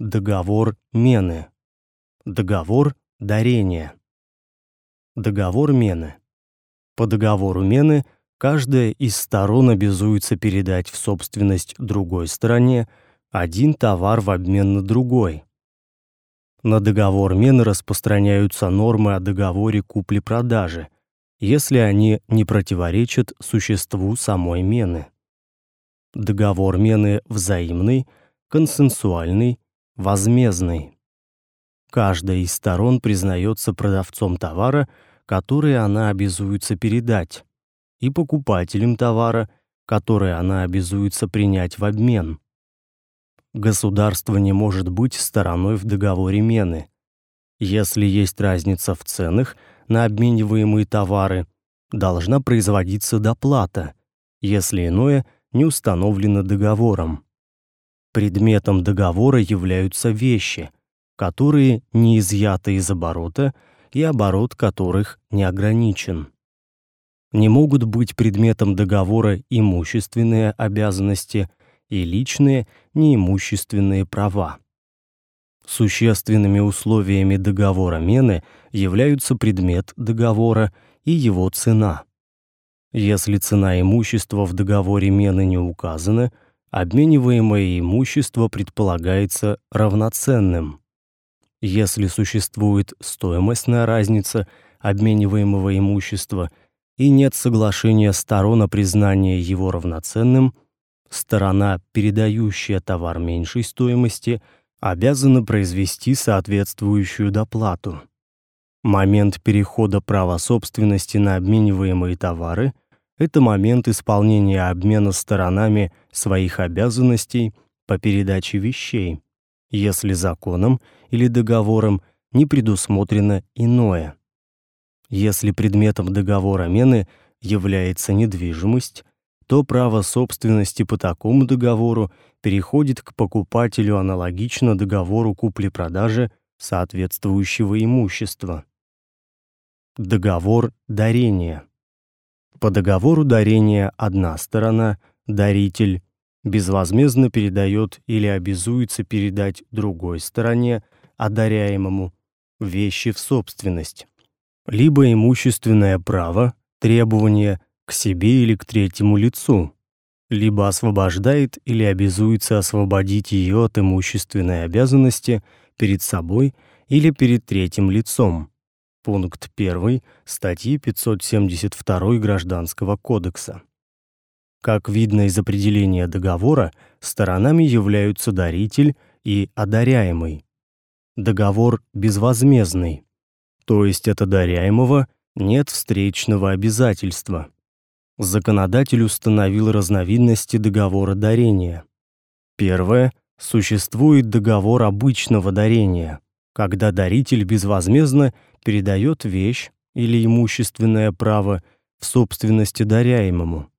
Договор мены. Договор дарения. Договор мены. По договору мены каждая из сторон обязуется передать в собственность другой стороне один товар в обмен на другой. На договор мены распространяются нормы о договоре купли-продажи, если они не противоречат существу самой мены. Договор мены взаимный, консенсуальный, возмездный. Каждая из сторон признается продавцом товара, который она обязуется передать, и покупателем товара, который она обязуется принять в обмен. Государство не может быть стороной в договоре мены. Если есть разница в ценах на обмениваемые товары, должна производиться доплата, если иное не установлено договором. Предметом договора являются вещи, которые не изъяты из оборота и оборот которых не ограничен. Не могут быть предметом договора имущественные обязанности и личные неимущественные права. Существенными условиями договора мены являются предмет договора и его цена. Если цена имущества в договоре мены не указана, обмениваемое имущество предполагается равноценным. Если существует стоимостная разница обмениваемого имущества и нет соглашения сторон о признании его равноценным, сторона, передающая товар меньшей стоимости, обязана произвести соответствующую доплату. Момент перехода права собственности на обмениваемые товары это момент исполнения обмена сторонами своих обязанностей по передаче вещей, если законом или договором не предусмотрено иное. Если предметом договора мены является недвижимость, то право собственности по такому договору переходит к покупателю аналогично договору купли-продажи соответствующего имущества. Договор дарения. По договору дарения одна сторона, даритель, безвозмездно передает или обязуется передать другой стороне, одаряемому, вещи в собственность, либо имущественное право, требование к себе или к третьему лицу, либо освобождает или обязуется освободить ее от имущественной обязанности перед собой или перед третьим лицом. Пункт 1 статьи 572 Гражданского кодекса. Как видно из определения договора, сторонами являются даритель и одаряемый. Договор безвозмездный, то есть от одаряемого нет встречного обязательства законодатель установил разновидности договора дарения. Первое существует договор обычного дарения, когда даритель безвозмездно передает вещь или имущественное право в собственности даряемому.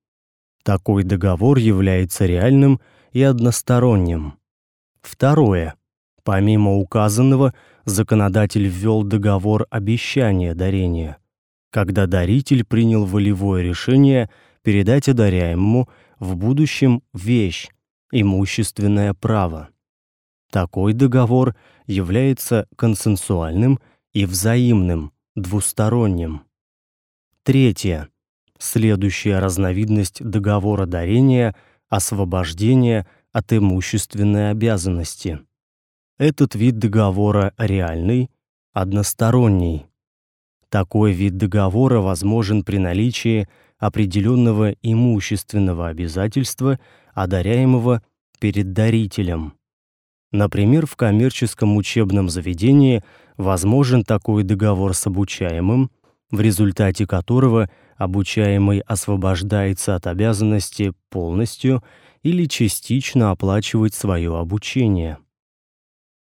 Такой договор является реальным и односторонним. Второе. Помимо указанного, законодатель ввел договор обещания дарения когда даритель принял волевое решение передать одаряемому в будущем вещь, имущественное право. Такой договор является консенсуальным и взаимным, двусторонним. Третье. Следующая разновидность договора дарения освобождение от имущественной обязанности. Этот вид договора реальный, односторонний. Такой вид договора возможен при наличии определенного имущественного обязательства, одаряемого перед дарителем. Например, в коммерческом учебном заведении возможен такой договор с обучаемым, в результате которого обучаемый освобождается от обязанности полностью или частично оплачивать свое обучение.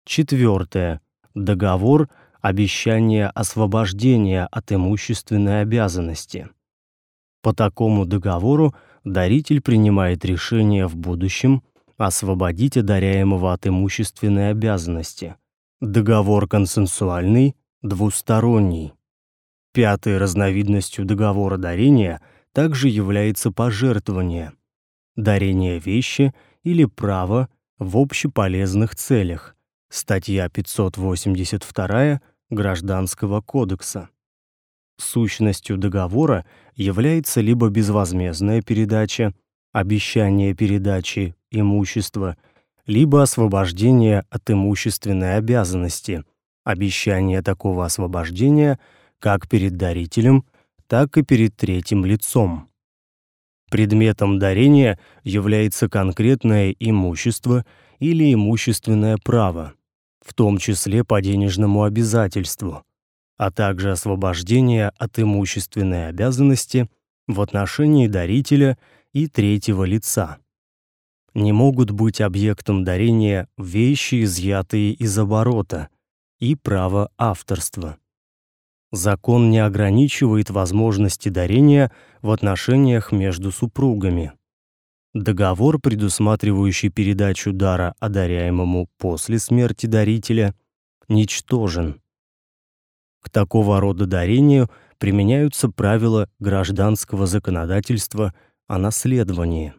Четвертое. Договор обещание освобождения от имущественной обязанности. По такому договору даритель принимает решение в будущем освободить одаряемого от имущественной обязанности. Договор консенсуальный, двусторонний. Пятой разновидностью договора дарения также является пожертвование. Дарение вещи или права в общеполезных целях, Статья 582 Гражданского кодекса. Сущностью договора является либо безвозмездная передача, обещание передачи имущества, либо освобождение от имущественной обязанности, обещание такого освобождения как перед дарителем, так и перед третьим лицом. Предметом дарения является конкретное имущество или имущественное право, в том числе по денежному обязательству, а также освобождение от имущественной обязанности в отношении дарителя и третьего лица. Не могут быть объектом дарения вещи, изъятые из оборота, и право авторства. Закон не ограничивает возможности дарения в отношениях между супругами. Договор, предусматривающий передачу дара одаряемому после смерти дарителя, ничтожен. К такого рода дарению применяются правила гражданского законодательства о наследовании.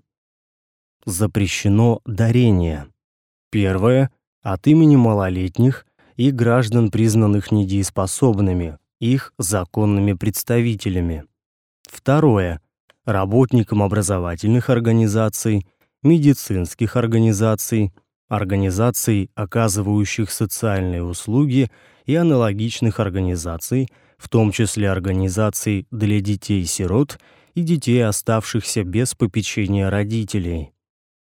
Запрещено дарение. Первое от имени малолетних и граждан, признанных недееспособными, их законными представителями. Второе работникам образовательных организаций, медицинских организаций, организаций, оказывающих социальные услуги и аналогичных организаций, в том числе организаций для детей-сирот и детей, оставшихся без попечения родителей,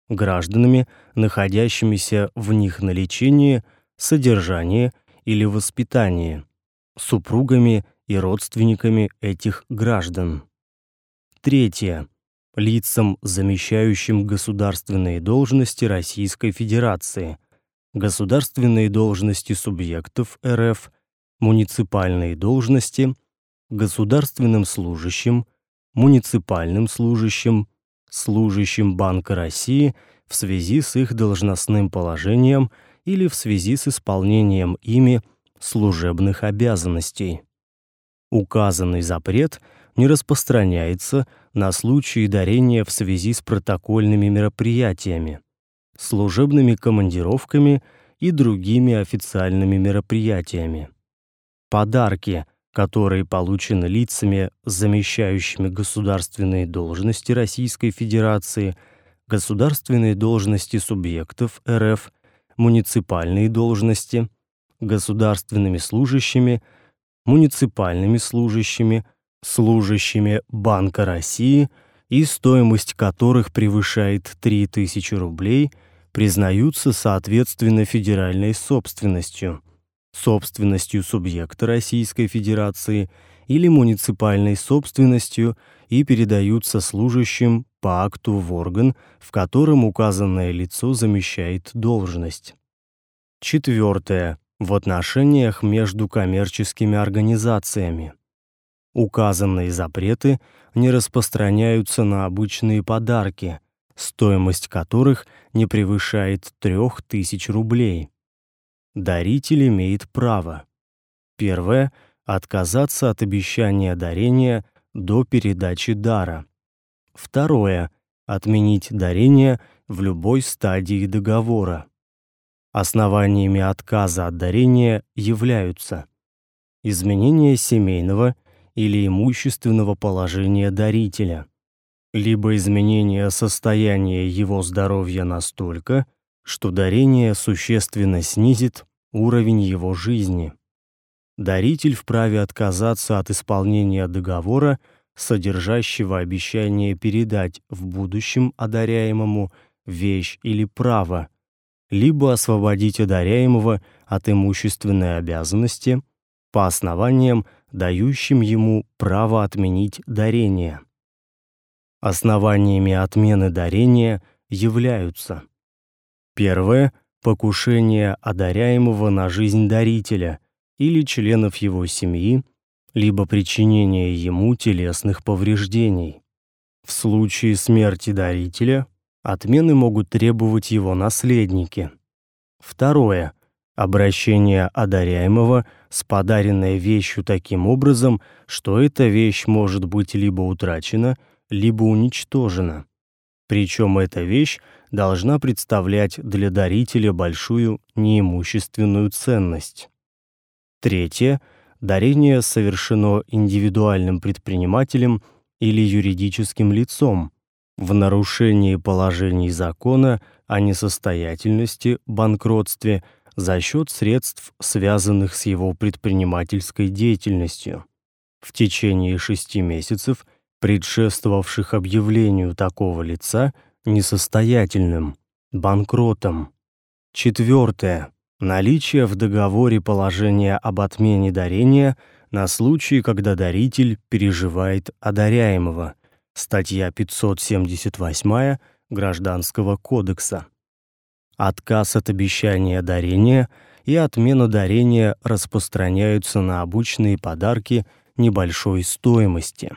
гражданами, находящимися в них на лечении, содержании или воспитании супругами и родственниками этих граждан. Третье. Лицам, замещающим государственные должности Российской Федерации, государственные должности субъектов РФ, муниципальные должности, государственным служащим, муниципальным служащим, служащим Банка России в связи с их должностным положением или в связи с исполнением ими служебных обязанностей. Указанный запрет не распространяется на случаи дарения в связи с протокольными мероприятиями, служебными командировками и другими официальными мероприятиями. Подарки, которые получены лицами, замещающими государственные должности Российской Федерации, государственные должности субъектов РФ, муниципальные должности, государственными служащими, муниципальными служащими, служащими Банка России и стоимость которых превышает 3000 рублей, признаются соответственно федеральной собственностью, собственностью субъекта Российской Федерации или муниципальной собственностью и передаются служащим по акту в орган, в котором указанное лицо замещает должность. Четвертое в отношениях между коммерческими организациями. Указанные запреты не распространяются на обычные подарки, стоимость которых не превышает 3000 рублей. Даритель имеет право: первое отказаться от обещания дарения до передачи дара. Второе отменить дарение в любой стадии договора. Основаниями отказа от дарения являются изменение семейного или имущественного положения дарителя, либо изменение состояния его здоровья настолько, что дарение существенно снизит уровень его жизни. Даритель вправе отказаться от исполнения договора, содержащего обещание передать в будущем одаряемому вещь или право, либо освободить одаряемого от имущественной обязанности по основаниям, дающим ему право отменить дарение. Основаниями отмены дарения являются: первое покушение одаряемого на жизнь дарителя или членов его семьи, либо причинение ему телесных повреждений. В случае смерти дарителя Отмены могут требовать его наследники. Второе. Обращение одаряемого с подаренной вещью таким образом, что эта вещь может быть либо утрачена, либо уничтожена. Причем эта вещь должна представлять для дарителя большую неимущественную ценность. Третье. Дарение совершено индивидуальным предпринимателем или юридическим лицом в нарушении положений закона о несостоятельности, банкротстве за счет средств, связанных с его предпринимательской деятельностью. В течение шести месяцев, предшествовавших объявлению такого лица несостоятельным, банкротом. Четвертое. Наличие в договоре положения об отмене дарения на случай, когда даритель переживает одаряемого. Статья 578 Гражданского кодекса. Отказ от обещания дарения и отмена дарения распространяются на обычные подарки небольшой стоимости.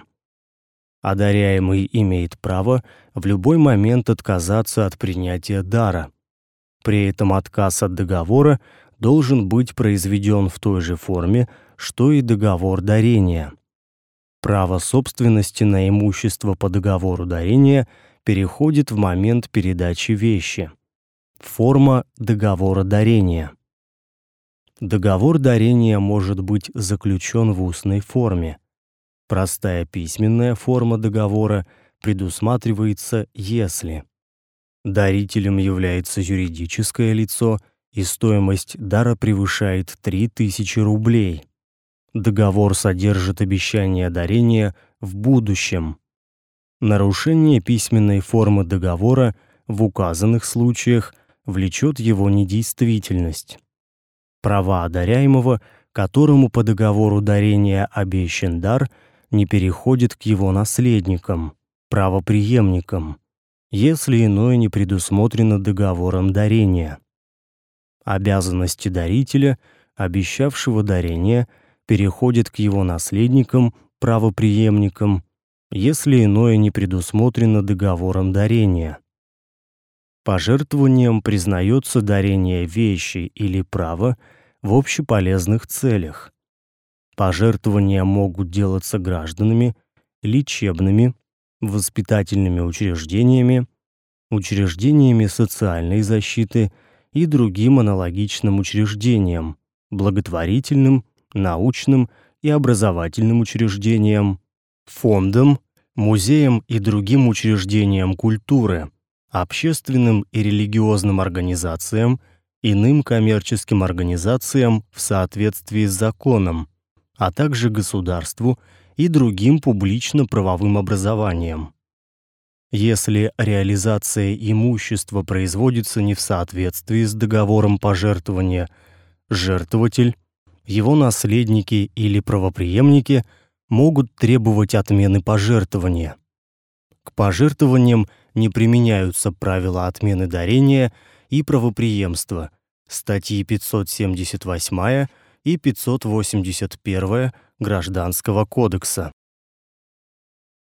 Одаряемый имеет право в любой момент отказаться от принятия дара. При этом отказ от договора должен быть произведен в той же форме, что и договор дарения. Право собственности на имущество по договору дарения переходит в момент передачи вещи. Форма договора дарения. Договор дарения может быть заключен в устной форме. Простая письменная форма договора предусматривается, если дарителем является юридическое лицо и стоимость дара превышает 3000 рублей. Договор содержит обещание дарения в будущем. Нарушение письменной формы договора в указанных случаях влечет его недействительность. Права одаряемого, которому по договору дарения обещан дар, не переходят к его наследникам, правопреемникам, если иное не предусмотрено договором дарения. Обязанности дарителя, обещавшего дарение, переходят к его наследникам, правопреемникам, если иное не предусмотрено договором дарения. Пожертвованием признается дарение вещи или права в общеполезных целях. Пожертвования могут делаться гражданами, лечебными, воспитательными учреждениями, учреждениями социальной защиты и другим аналогичным учреждениям, благотворительным, научным и образовательным учреждениям, фондам, музеям и другим учреждениям культуры общественным и религиозным организациям, иным коммерческим организациям в соответствии с законом, а также государству и другим публично-правовым образованиям. Если реализация имущества производится не в соответствии с договором пожертвования, жертвователь, его наследники или правопреемники могут требовать отмены пожертвования. К пожертвованиям не применяются правила отмены дарения и правопреемства, статьи 578 и 581 Гражданского кодекса.